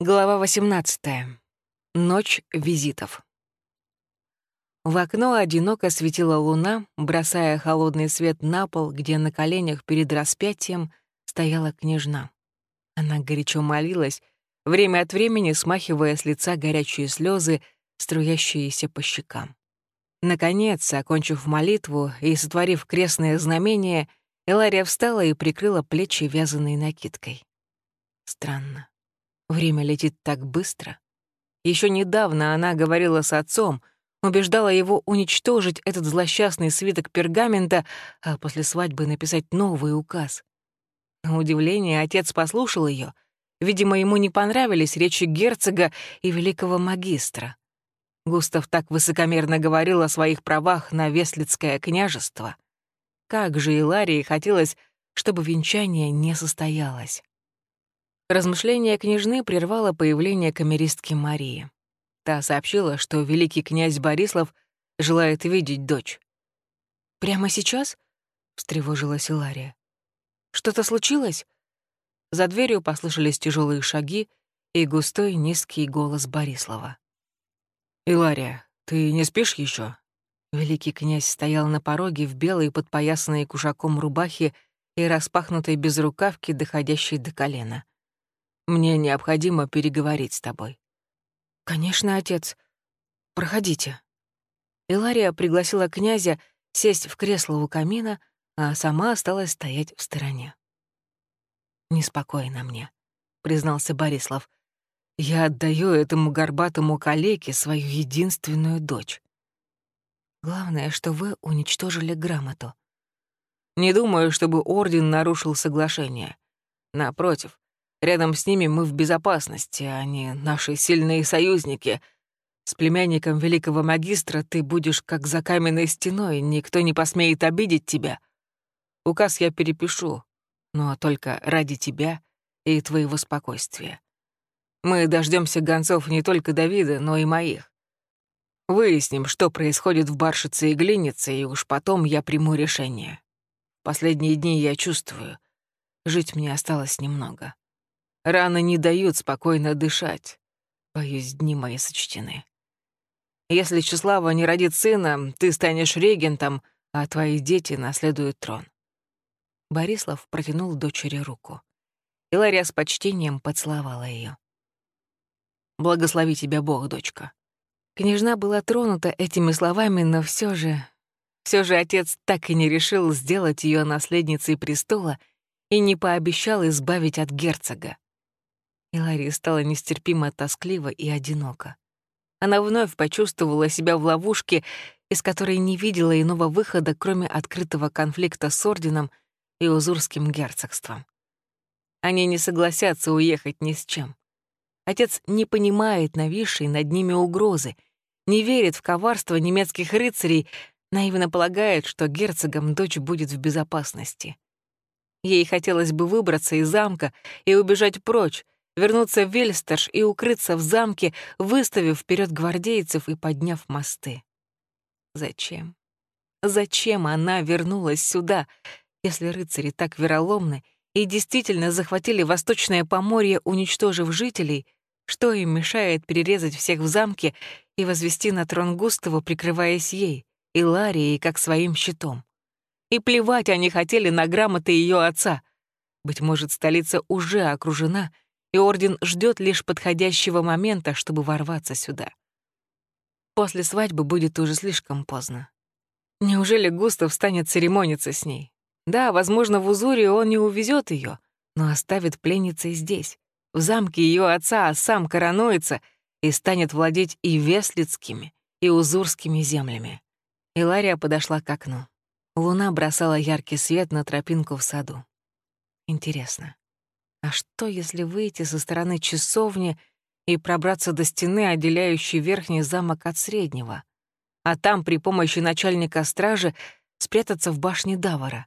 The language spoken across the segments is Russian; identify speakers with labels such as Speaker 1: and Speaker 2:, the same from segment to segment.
Speaker 1: Глава 18. Ночь визитов. В окно одиноко светила луна, бросая холодный свет на пол, где на коленях перед распятием стояла княжна. Она горячо молилась, время от времени смахивая с лица горячие слезы, струящиеся по щекам. Наконец, окончив молитву и сотворив крестное знамение, Элария встала и прикрыла плечи вязаной накидкой. Странно. Время летит так быстро. Еще недавно она говорила с отцом, убеждала его уничтожить этот злосчастный свиток пергамента, а после свадьбы написать новый указ. На удивление отец послушал ее. Видимо, ему не понравились речи герцога и великого магистра. Густав так высокомерно говорил о своих правах на Веслицкое княжество. Как же Иларии хотелось, чтобы венчание не состоялось. Размышления княжны прервало появление камеристки Марии. Та сообщила, что великий князь Борислав желает видеть дочь. «Прямо сейчас?» — встревожилась Илария. «Что-то случилось?» За дверью послышались тяжелые шаги и густой низкий голос Борислава.
Speaker 2: «Илария, ты не спишь еще?
Speaker 1: Великий князь стоял на пороге в белой подпоясанной кушаком рубахе и распахнутой безрукавке, доходящей до колена.
Speaker 2: Мне необходимо переговорить с тобой».
Speaker 1: «Конечно, отец. Проходите». Илария пригласила князя сесть в кресло у камина, а сама осталась стоять в стороне. «Неспокойно мне», — признался Борислав. «Я отдаю этому горбатому калеке свою единственную дочь. Главное, что вы уничтожили грамоту.
Speaker 2: Не думаю, чтобы Орден нарушил соглашение. Напротив, Рядом с ними мы в безопасности, они наши сильные союзники. С племянником великого магистра ты будешь как за каменной стеной, никто не посмеет обидеть тебя. Указ я перепишу, но только ради тебя и твоего спокойствия. Мы дождемся гонцов не только Давида, но и моих. Выясним, что происходит в Баршице и Глинице, и уж потом я приму решение. Последние дни я чувствую, жить мне осталось немного. Раны не дают спокойно дышать. Боюсь, дни мои сочтены. Если Числава не родит сына, ты станешь регентом, а твои дети наследуют трон».
Speaker 1: Борислав протянул дочери руку. Илария с почтением поцеловала ее.
Speaker 2: «Благослови тебя Бог, дочка».
Speaker 1: Княжна была тронута этими словами, но все же... все же отец так и не решил сделать ее наследницей престола и не пообещал избавить от герцога. И Ларри стало нестерпимо тоскливо и одиноко. Она вновь почувствовала себя в ловушке, из которой не видела иного выхода, кроме открытого конфликта с Орденом и Узурским герцогством. Они не согласятся уехать ни с чем. Отец не понимает нависшей над ними угрозы, не верит в коварство немецких рыцарей, наивно полагает, что герцогом дочь будет в безопасности. Ей хотелось бы выбраться из замка и убежать прочь, вернуться в Вельстерш и укрыться в замке, выставив вперед гвардейцев и подняв мосты. Зачем? Зачем она вернулась сюда, если рыцари так вероломны и действительно захватили Восточное Поморье, уничтожив жителей, что им мешает перерезать всех в замке и возвести на трон Густаву, прикрываясь ей, и Ларией, как своим щитом? И плевать они хотели на грамоты ее отца. Быть может, столица уже окружена — и Орден ждет лишь подходящего момента, чтобы ворваться сюда. После свадьбы будет уже слишком поздно. Неужели Густав станет церемониться с ней? Да, возможно, в Узуре он не увезет ее, но оставит пленницей здесь, в замке ее отца, а сам коронуется и станет владеть и Веслицкими, и Узурскими землями. Илария подошла к окну. Луна бросала яркий свет на тропинку в саду. Интересно, а что, если выйти со стороны часовни и пробраться до стены, отделяющей верхний замок от среднего, а там при помощи начальника стражи спрятаться в башне Давара?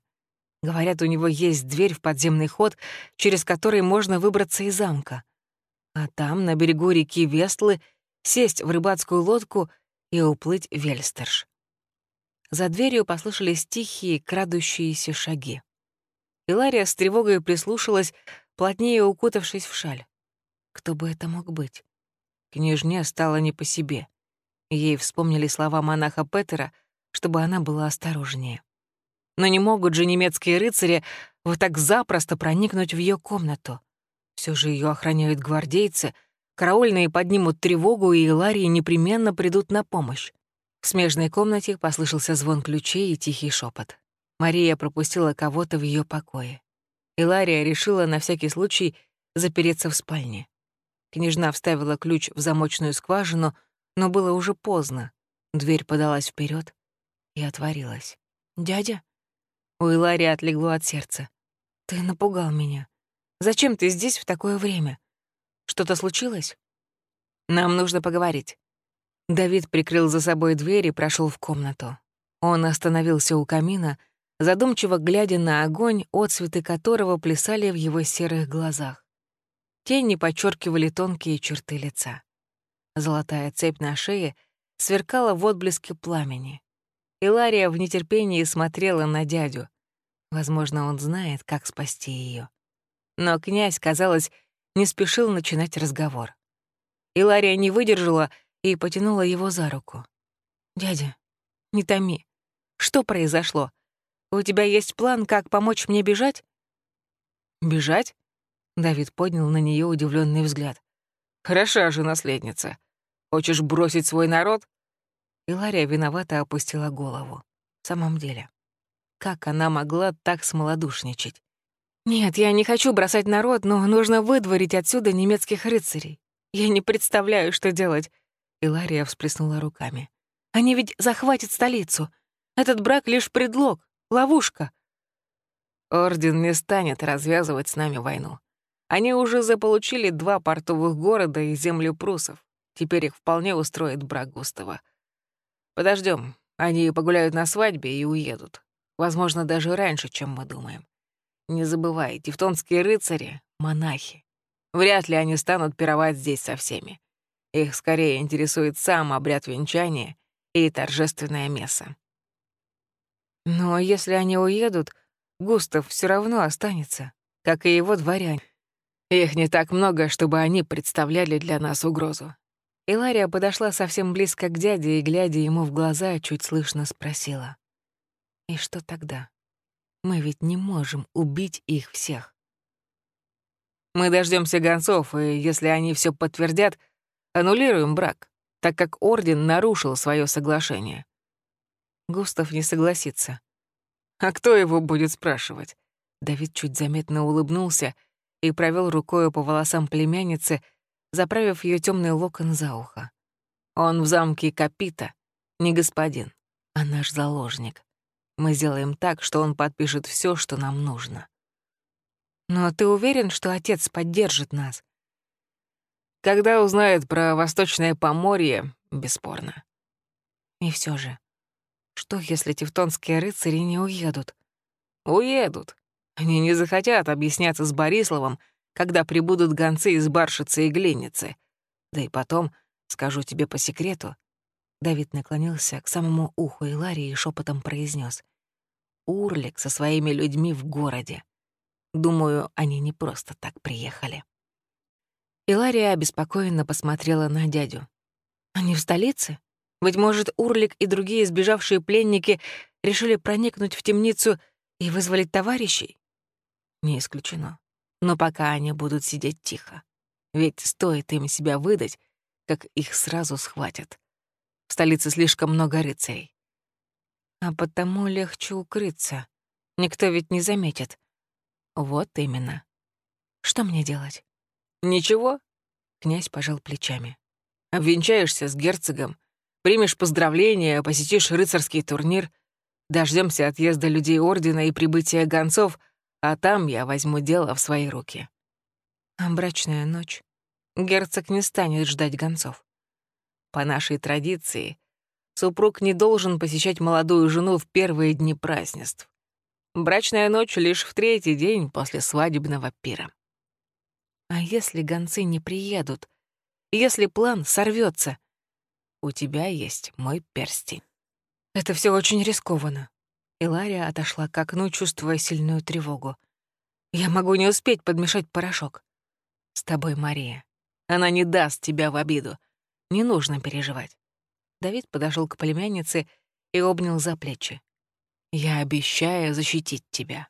Speaker 1: Говорят, у него есть дверь в подземный ход, через который можно выбраться из замка. А там, на берегу реки Вестлы, сесть в рыбацкую лодку и уплыть в Вельстерш. За дверью послышались тихие, крадущиеся шаги. Илария с тревогой прислушалась, плотнее укутавшись в шаль. Кто бы это мог быть?
Speaker 2: Княжне стало не по себе. Ей вспомнили слова монаха Петера, чтобы она была осторожнее. Но не могут же немецкие рыцари вот так запросто проникнуть в ее комнату. Все же ее охраняют гвардейцы, караульные поднимут тревогу, и Иларии непременно придут на помощь. В смежной комнате послышался звон ключей и тихий шепот. Мария пропустила кого-то в ее покое. Илария решила на всякий случай запереться в спальне. Княжна вставила ключ в замочную скважину, но было уже поздно. Дверь подалась вперед и отворилась.
Speaker 1: «Дядя?»
Speaker 2: У Иларии отлегло от сердца.
Speaker 1: «Ты напугал меня. Зачем ты здесь в такое время? Что-то случилось?»
Speaker 2: «Нам нужно поговорить». Давид прикрыл за собой дверь и прошел в комнату. Он остановился у камина, задумчиво глядя на огонь, отцветы которого плясали в его серых глазах. Тени подчеркивали тонкие черты лица. Золотая цепь на шее сверкала в отблеске пламени. Илария в нетерпении смотрела на дядю. Возможно, он знает, как спасти ее. Но князь, казалось, не спешил начинать разговор. Илария не выдержала и потянула его за руку. «Дядя, не томи. Что произошло? У тебя есть план, как помочь мне бежать?» «Бежать?» Давид поднял на нее удивленный взгляд. «Хороша же наследница. Хочешь бросить свой народ?» И Лария виновато опустила голову. В самом деле, как она могла так смолодушничать?
Speaker 1: «Нет, я не хочу бросать народ, но нужно выдворить отсюда немецких рыцарей. Я не представляю, что делать».
Speaker 2: Илария всплеснула руками.
Speaker 1: «Они ведь захватят столицу. Этот брак — лишь предлог, ловушка».
Speaker 2: «Орден не станет развязывать с нами войну. Они уже заполучили два портовых города и землю прусов. Теперь их вполне устроит брак Густава. Подождем, они погуляют на свадьбе и уедут. Возможно, даже раньше, чем мы думаем. Не забывай, тевтонские рыцари — монахи. Вряд ли они станут пировать здесь со всеми. Их скорее интересует сам обряд венчания и торжественное месса.
Speaker 1: Но если они уедут, Густав все равно останется, как и его дворяне.
Speaker 2: Их не так много, чтобы они представляли для нас угрозу. Илария подошла совсем близко к дяде и, глядя ему в глаза, чуть слышно спросила. «И что тогда? Мы ведь не можем убить их всех». «Мы дождемся гонцов, и если они все подтвердят, аннулируем брак, так как Орден нарушил свое соглашение». Густав не согласится. «А кто его будет спрашивать?» Давид чуть заметно улыбнулся и провел рукой по волосам племянницы, заправив ее темный локон за ухо. «Он в замке Капита, не господин, а наш заложник. Мы сделаем так, что он подпишет все, что нам нужно».
Speaker 1: «Но ты уверен, что отец поддержит нас?»
Speaker 2: «Когда узнает про Восточное Поморье, бесспорно».
Speaker 1: «И все же, что, если тевтонские рыцари не уедут?»
Speaker 2: «Уедут. Они не захотят объясняться с Бориславом, когда прибудут гонцы из Баршицы и Глиницы. Да и потом, скажу тебе по секрету, Давид наклонился к самому уху Иларии и шепотом произнес: «Урлик со своими людьми в городе. Думаю, они не просто так приехали». Илария обеспокоенно посмотрела на дядю.
Speaker 1: «Они в столице? Быть может, Урлик и другие сбежавшие пленники решили проникнуть в темницу и вызволить товарищей?»
Speaker 2: «Не исключено но пока они будут сидеть тихо. Ведь стоит им себя выдать, как их сразу схватят. В столице слишком много рыцарей.
Speaker 1: А потому легче укрыться. Никто ведь не заметит.
Speaker 2: Вот именно.
Speaker 1: Что мне делать?
Speaker 2: Ничего. Князь пожал плечами. Обвенчаешься с герцогом, примешь поздравления, посетишь рыцарский турнир, дождемся отъезда людей Ордена и прибытия гонцов — а там я возьму дело в свои руки.
Speaker 1: А брачная ночь? Герцог не станет ждать гонцов.
Speaker 2: По нашей традиции, супруг не должен посещать молодую жену в первые дни празднеств. Брачная ночь лишь в третий день после свадебного пира.
Speaker 1: А если гонцы не приедут? Если план сорвется?
Speaker 2: У тебя есть мой перстень.
Speaker 1: Это все очень рискованно. Илария отошла к окну, чувствуя сильную тревогу. «Я могу не успеть подмешать порошок».
Speaker 2: «С тобой Мария.
Speaker 1: Она не даст тебя в обиду. Не нужно переживать. Давид подошел к племяннице и обнял за плечи. «Я обещаю защитить тебя».